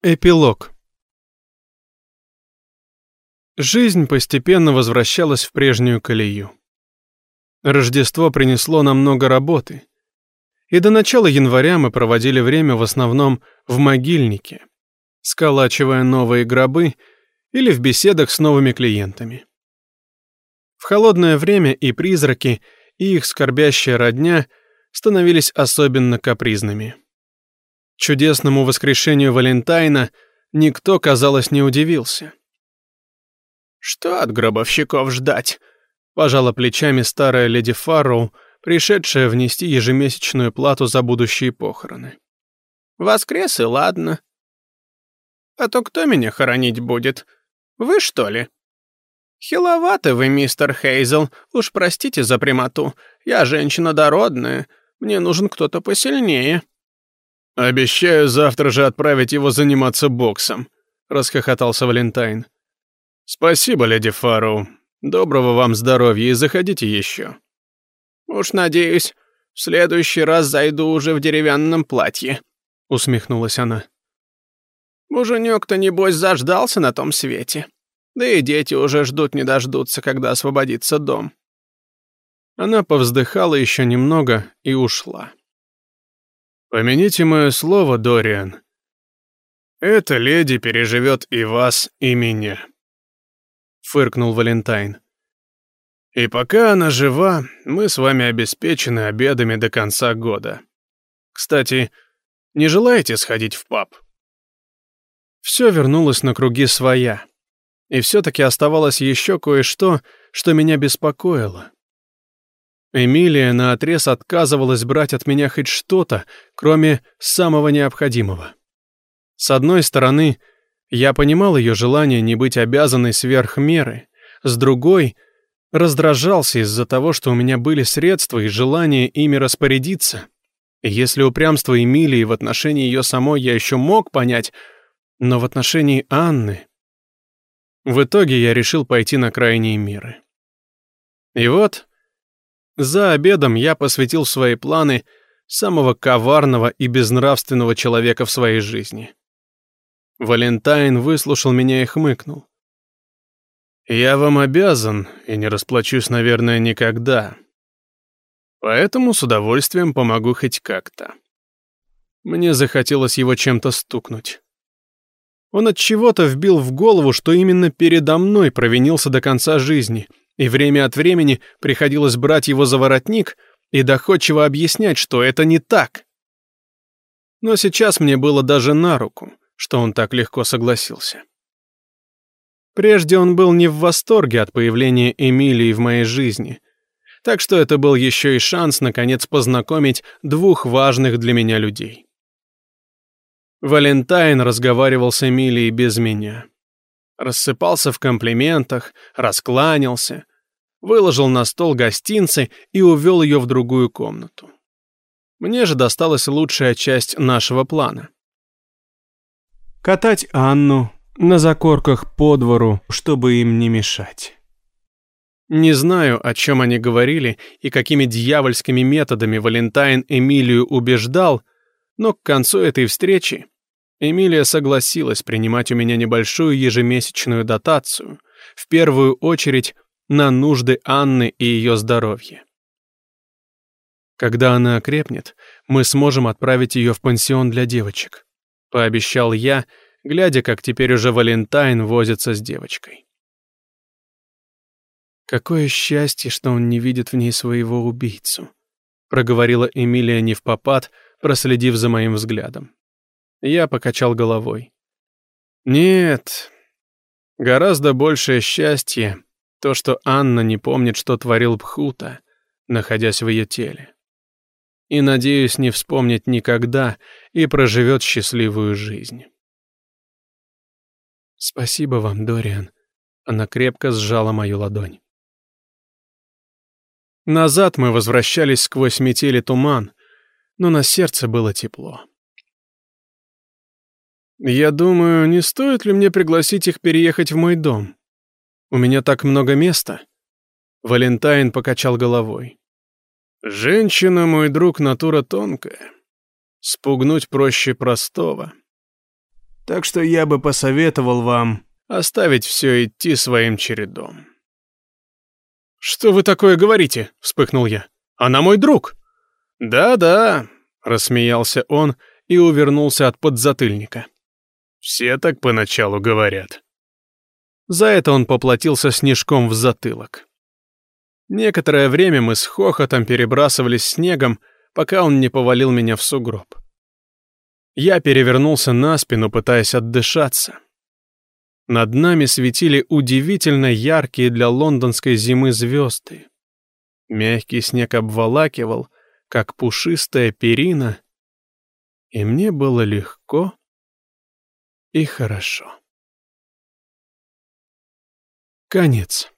Эпилог. Жизнь постепенно возвращалась в прежнюю колею. Рождество принесло нам много работы, и до начала января мы проводили время в основном в могильнике, сколачивая новые гробы или в беседах с новыми клиентами. В холодное время и призраки, и их скорбящая родня становились особенно капризными. Чудесному воскрешению Валентайна никто, казалось, не удивился. «Что от гробовщиков ждать?» — пожала плечами старая леди Фарроу, пришедшая внести ежемесячную плату за будущие похороны. «Воскрес и ладно. А то кто меня хоронить будет? Вы, что ли?» «Хиловаты вы, мистер Хейзел, уж простите за прямоту. Я женщина дородная, мне нужен кто-то посильнее». «Обещаю завтра же отправить его заниматься боксом», — расхохотался Валентайн. «Спасибо, леди Фарроу. Доброго вам здоровья и заходите еще». «Уж надеюсь, в следующий раз зайду уже в деревянном платье», — усмехнулась она. «Муженек-то, небось, заждался на том свете. Да и дети уже ждут не дождутся, когда освободится дом». Она повздыхала еще немного и ушла. Помяните мое слово, Дориан. Эта леди переживет и вас, и меня. Фыркнул Валентайн. И пока она жива, мы с вами обеспечены обедами до конца года. Кстати, не желаете сходить в паб? Все вернулось на круги своя. И все-таки оставалось еще кое-что, что меня беспокоило. Эмилия наотрез отказывалась брать от меня хоть что-то, кроме самого необходимого. С одной стороны, я понимал ее желание не быть обязанной сверх меры, с другой — раздражался из-за того, что у меня были средства и желание ими распорядиться. Если упрямство Эмилии в отношении ее самой я еще мог понять, но в отношении Анны... В итоге я решил пойти на крайние меры. И вот за обедом я посвятил свои планы самого коварного и безнравственного человека в своей жизни. Валентайн выслушал меня и хмыкнул. «Я вам обязан, и не расплачусь, наверное, никогда. Поэтому с удовольствием помогу хоть как-то». Мне захотелось его чем-то стукнуть. Он от чего-то вбил в голову, что именно передо мной провинился до конца жизни — и время от времени приходилось брать его за воротник и доходчиво объяснять, что это не так. Но сейчас мне было даже на руку, что он так легко согласился. Прежде он был не в восторге от появления Эмилии в моей жизни, так что это был еще и шанс, наконец, познакомить двух важных для меня людей. Валентайн разговаривал с Эмилией без меня. Рассыпался в комплиментах, раскланялся, выложил на стол гостинцы и увел ее в другую комнату. Мне же досталась лучшая часть нашего плана. Катать Анну на закорках по двору, чтобы им не мешать. Не знаю, о чем они говорили и какими дьявольскими методами Валентайн Эмилию убеждал, но к концу этой встречи Эмилия согласилась принимать у меня небольшую ежемесячную дотацию, в первую очередь на нужды Анны и ее здоровье. Когда она окрепнет, мы сможем отправить ее в пансион для девочек, пообещал я, глядя, как теперь уже Валентайн возится с девочкой. Какое счастье, что он не видит в ней своего убийцу, проговорила Эмилия не в попад, проследив за моим взглядом. Я покачал головой. Нет, гораздо большее счастье то, что Анна не помнит, что творил Бхута, находясь в ее теле. И, надеюсь, не вспомнит никогда и проживет счастливую жизнь. «Спасибо вам, Дориан». Она крепко сжала мою ладонь. Назад мы возвращались сквозь метели туман, но на сердце было тепло. «Я думаю, не стоит ли мне пригласить их переехать в мой дом?» У меня так много места». Валентайн покачал головой. «Женщина, мой друг, натура тонкая. Спугнуть проще простого. Так что я бы посоветовал вам оставить все идти своим чередом. «Что вы такое говорите?» — вспыхнул я. «Она мой друг!» «Да-да», — рассмеялся он и увернулся от подзатыльника. «Все так поначалу говорят». За это он поплатился снежком в затылок. Некоторое время мы с хохотом перебрасывались снегом, пока он не повалил меня в сугроб. Я перевернулся на спину, пытаясь отдышаться. Над нами светили удивительно яркие для лондонской зимы звезды. Мягкий снег обволакивал, как пушистая перина, и мне было легко и хорошо. Конец.